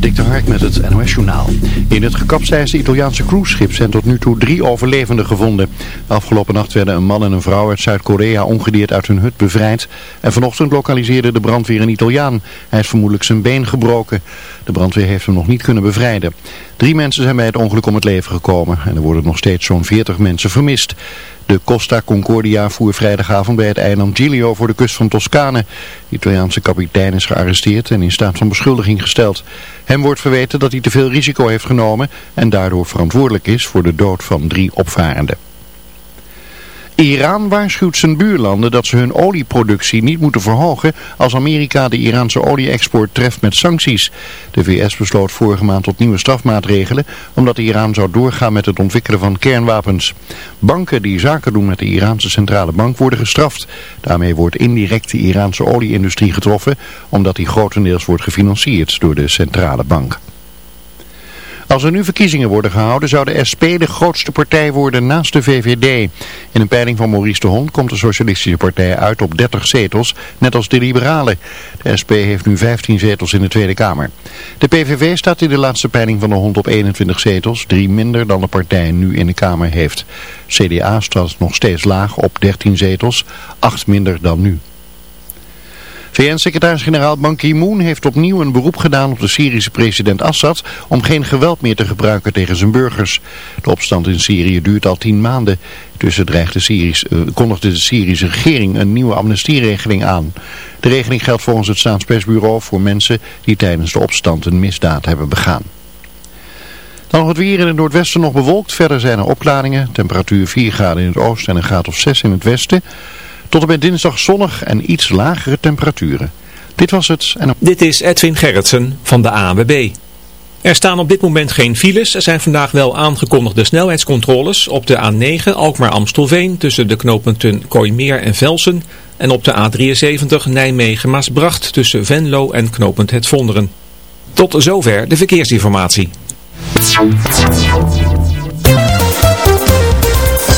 Dik de Hark met het NOS Journaal. In het gekapseisde Italiaanse cruiseschip zijn tot nu toe drie overlevenden gevonden. Afgelopen nacht werden een man en een vrouw uit Zuid-Korea ongedeerd uit hun hut bevrijd. En vanochtend lokaliseerde de brandweer een Italiaan. Hij is vermoedelijk zijn been gebroken. De brandweer heeft hem nog niet kunnen bevrijden. Drie mensen zijn bij het ongeluk om het leven gekomen. En er worden nog steeds zo'n 40 mensen vermist. De Costa Concordia voer vrijdagavond bij het eiland Giglio voor de kust van Toscane. De Italiaanse kapitein is gearresteerd en in staat van beschuldiging gesteld. Hem wordt verweten dat hij te veel risico heeft genomen en daardoor verantwoordelijk is voor de dood van drie opvarenden. Iran waarschuwt zijn buurlanden dat ze hun olieproductie niet moeten verhogen als Amerika de Iraanse olie-export treft met sancties. De VS besloot vorige maand tot nieuwe strafmaatregelen omdat Iran zou doorgaan met het ontwikkelen van kernwapens. Banken die zaken doen met de Iraanse centrale bank worden gestraft. Daarmee wordt indirect de Iraanse olieindustrie getroffen omdat die grotendeels wordt gefinancierd door de centrale bank. Als er nu verkiezingen worden gehouden zou de SP de grootste partij worden naast de VVD. In een peiling van Maurice de Hond komt de Socialistische Partij uit op 30 zetels, net als de Liberalen. De SP heeft nu 15 zetels in de Tweede Kamer. De PVV staat in de laatste peiling van de Hond op 21 zetels, drie minder dan de partij nu in de Kamer heeft. CDA staat nog steeds laag op 13 zetels, acht minder dan nu. VN-secretaris-generaal Ban Ki-moon heeft opnieuw een beroep gedaan op de Syrische president Assad om geen geweld meer te gebruiken tegen zijn burgers. De opstand in Syrië duurt al tien maanden. Tussen dreigt Syrisch, uh, kondigde de Syrische regering een nieuwe amnestieregeling aan. De regeling geldt volgens het staatspersbureau voor mensen die tijdens de opstand een misdaad hebben begaan. Dan nog het weer in het noordwesten nog bewolkt. Verder zijn er opklaringen. Temperatuur 4 graden in het oosten en een graad of 6 in het westen. Tot en met dinsdag zonnig en iets lagere temperaturen. Dit was het. En... Dit is Edwin Gerritsen van de ANWB. Er staan op dit moment geen files. Er zijn vandaag wel aangekondigde snelheidscontroles op de A9 Alkmaar-Amstelveen tussen de knooppunten Kooimeer en Velsen. En op de A73 Nijmegen-Maasbracht tussen Venlo en knooppunt Het Vonderen. Tot zover de verkeersinformatie.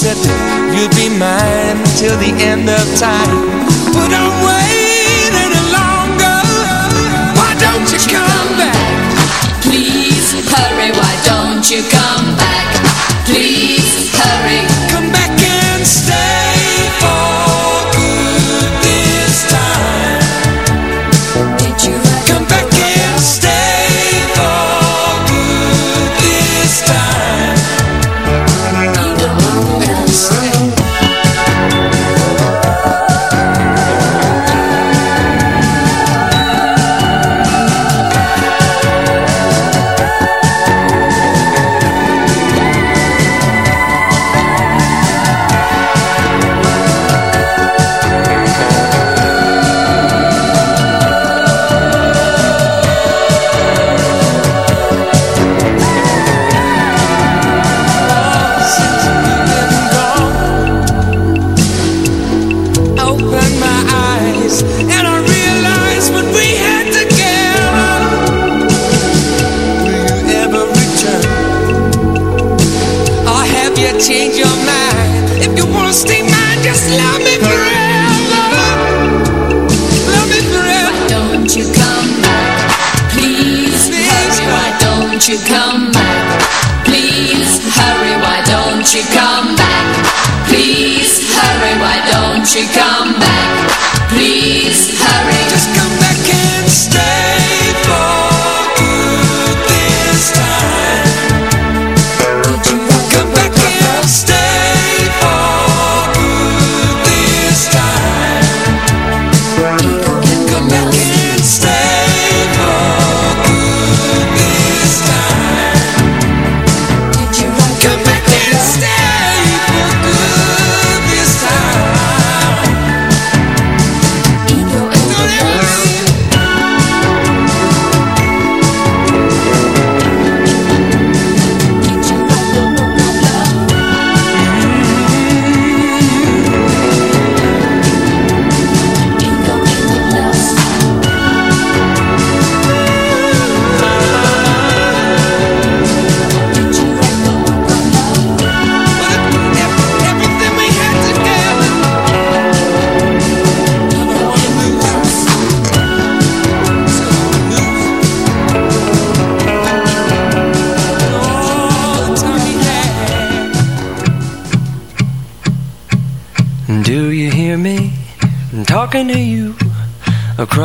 said you'd be mine till the end of time.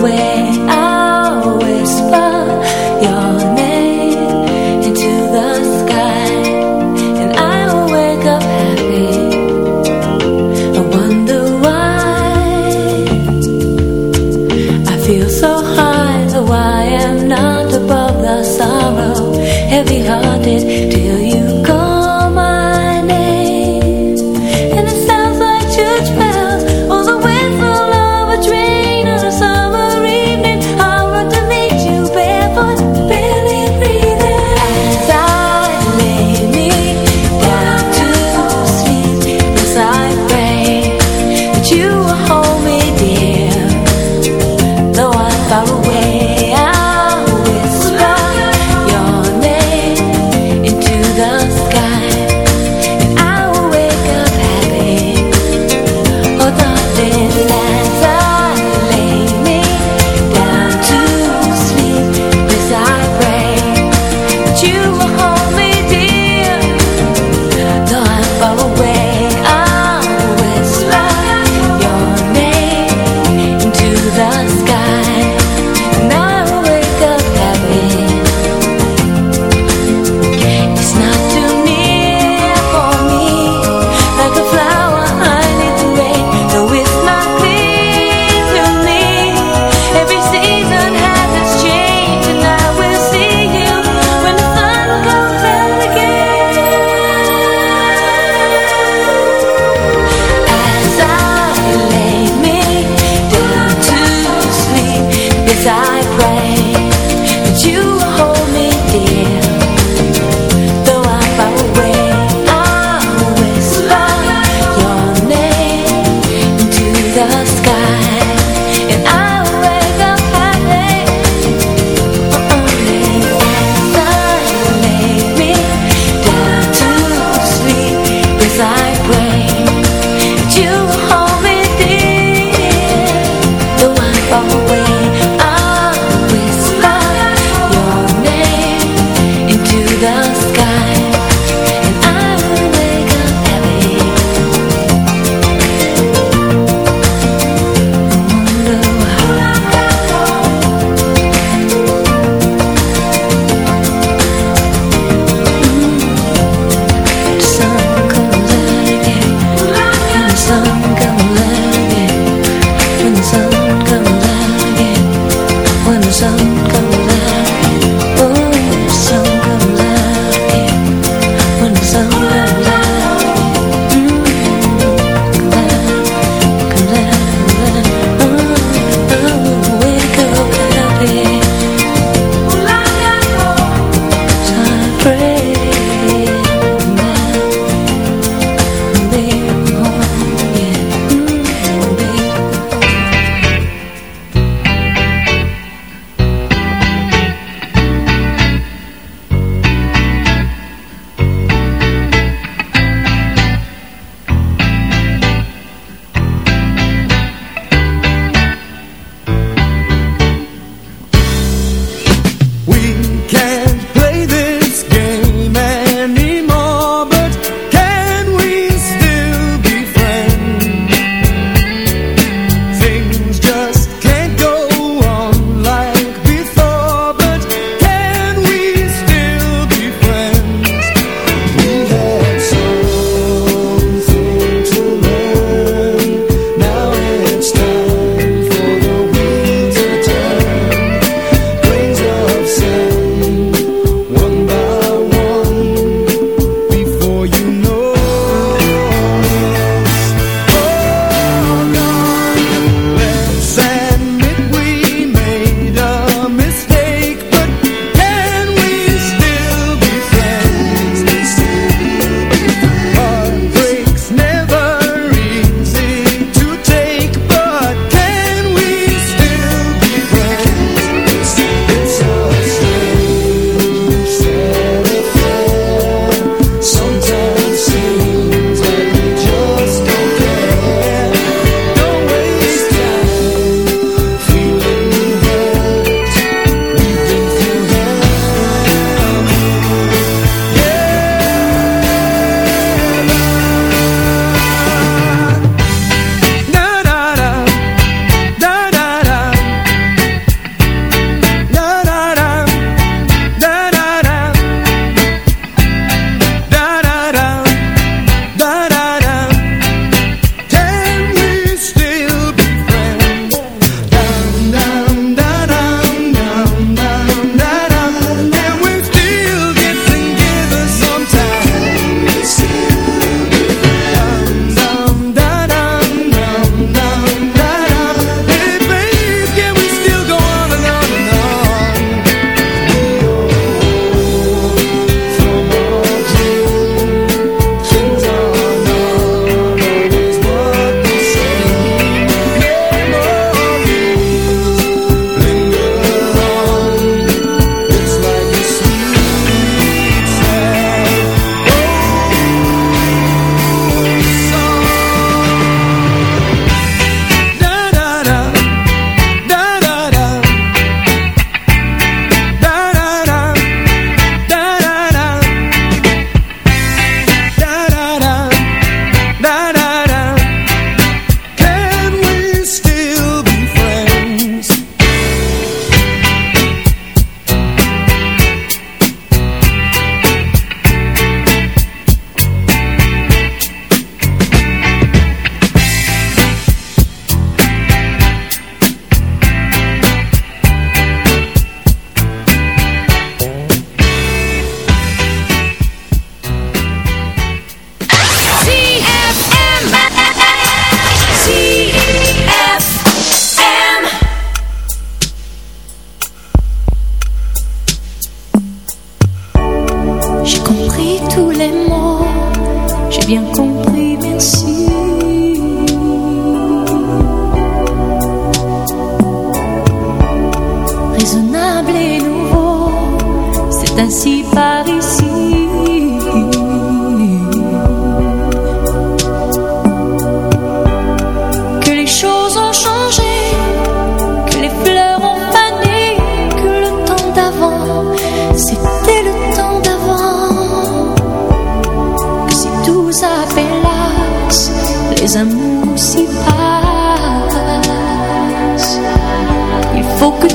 Away,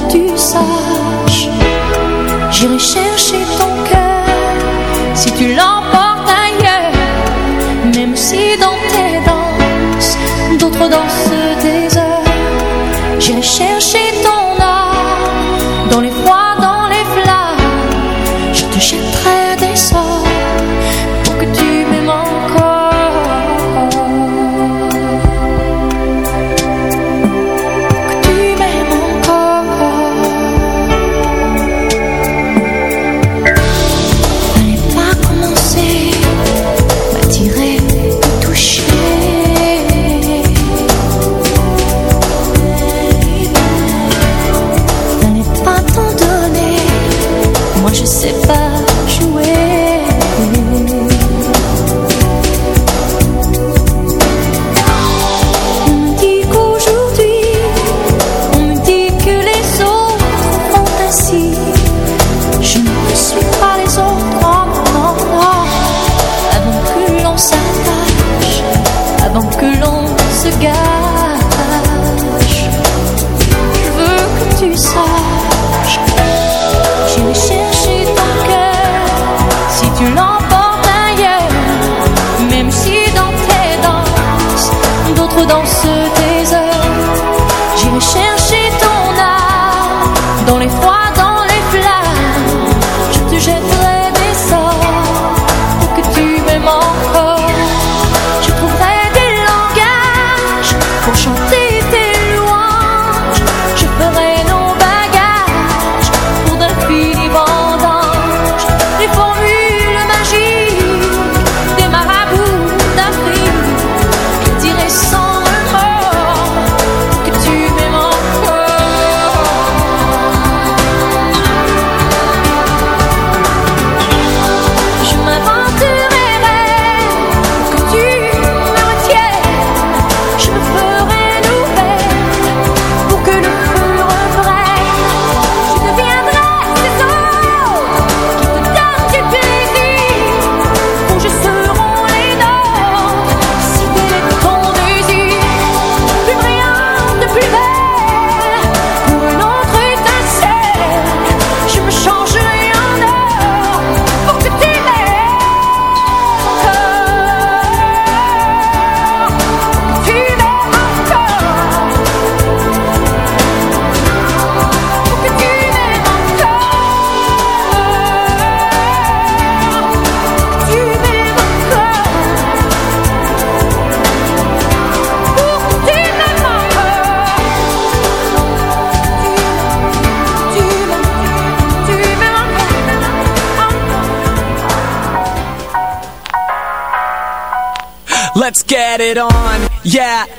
tu saches, j'irai chercher ton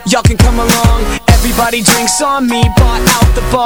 Y'all can come along. Everybody drinks on me. Bought out the bar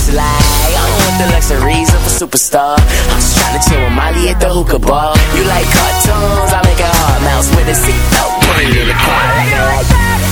like I don't want the luxuries of a superstar. I'm just trying to chill with Molly at the hookah bar. You like cartoons? I make a hard mouse with a seatbelt. Put it in the car. I like that.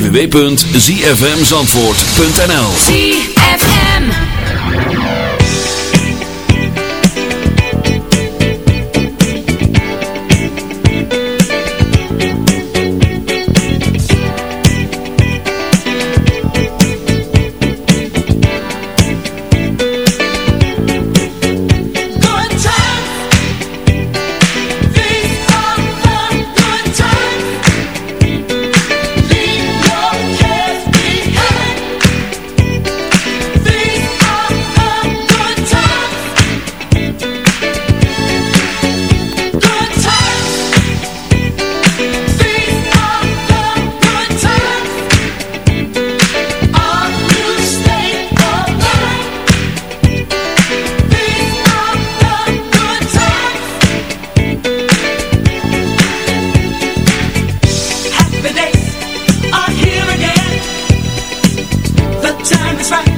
www.zfmzandvoort.nl right.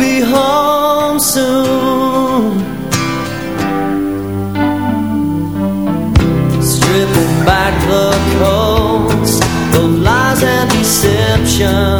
be home soon. Stripping back the coats Of lies and deception.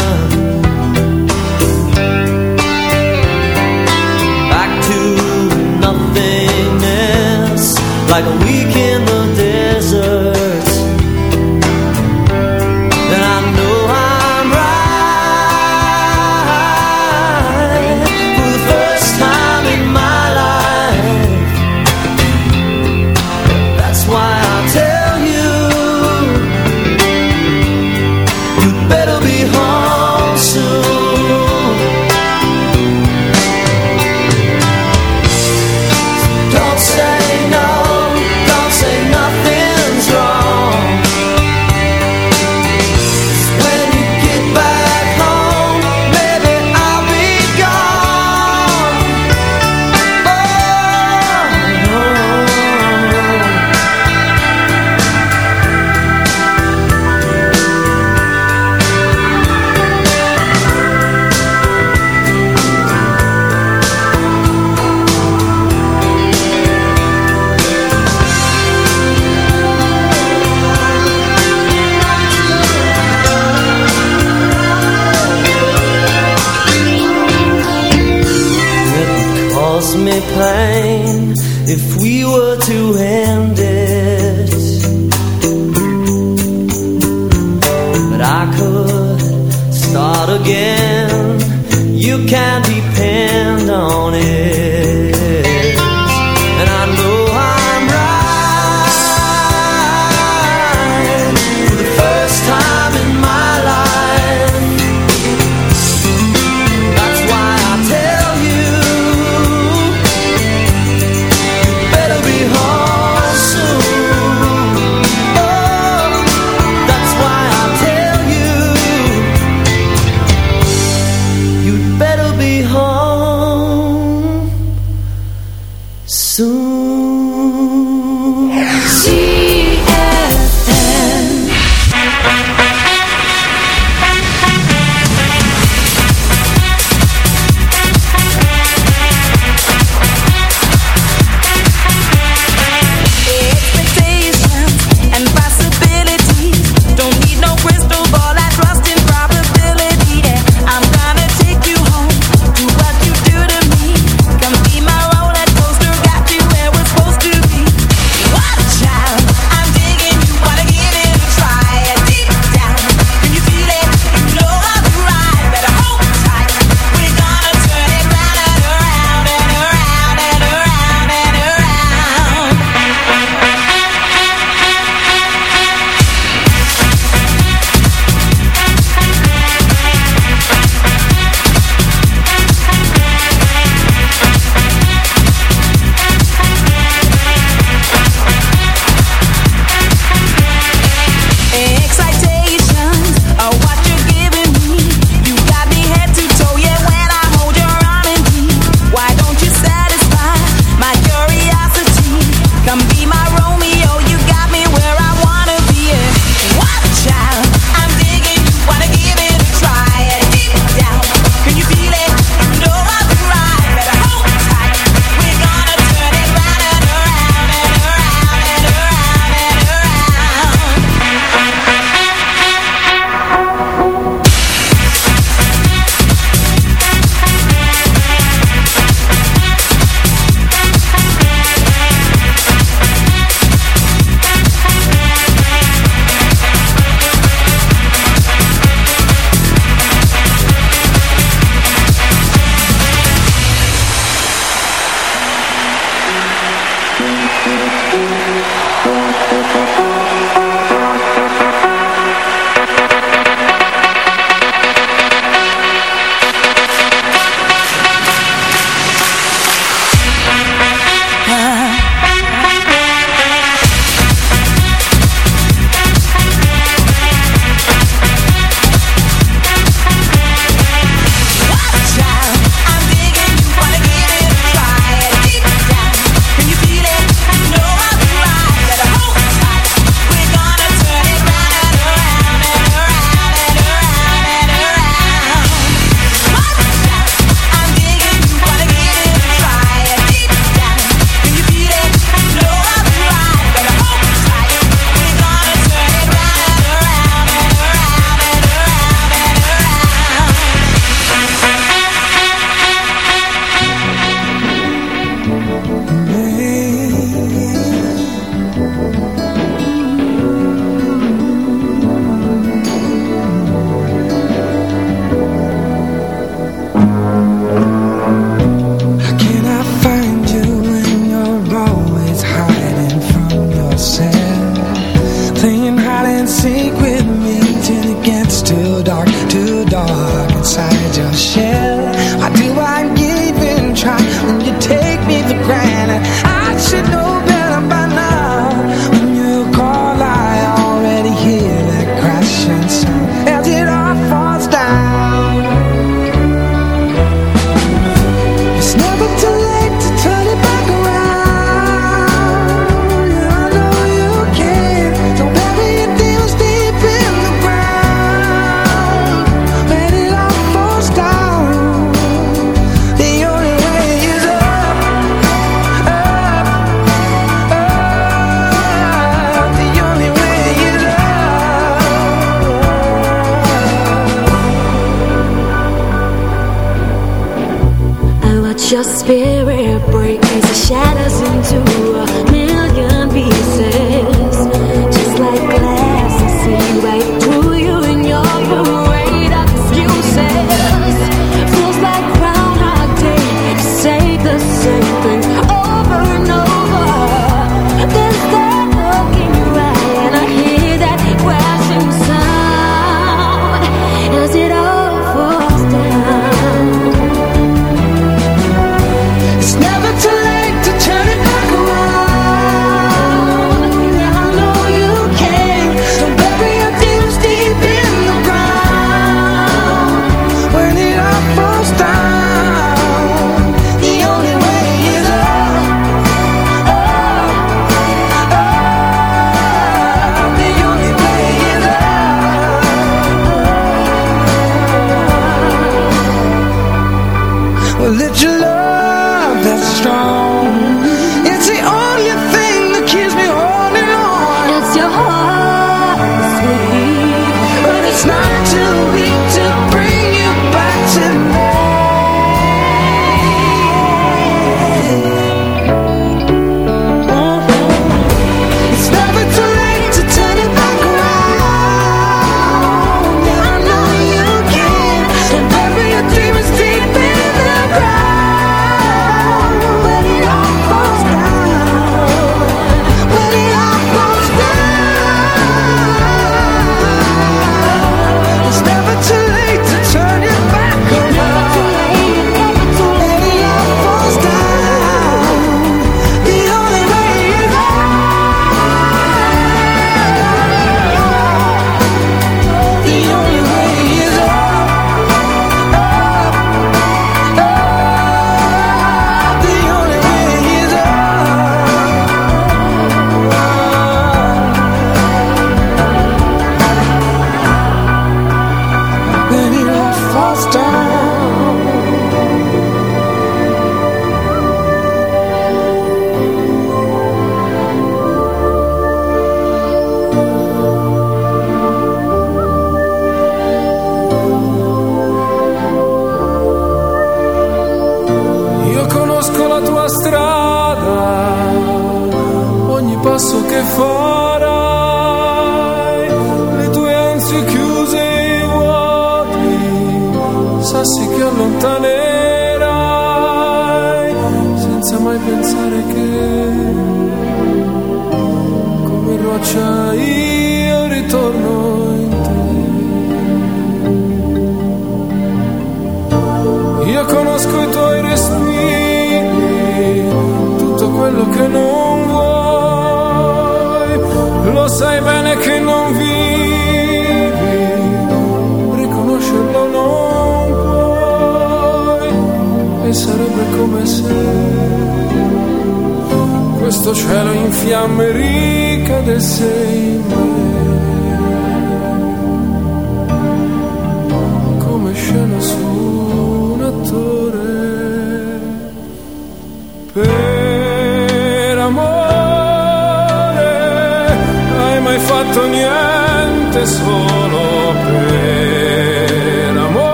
your spirit.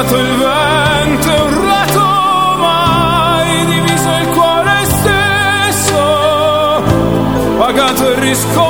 lasciato il vento un rato mai diviso il cuore stesso, pagato il riscontro.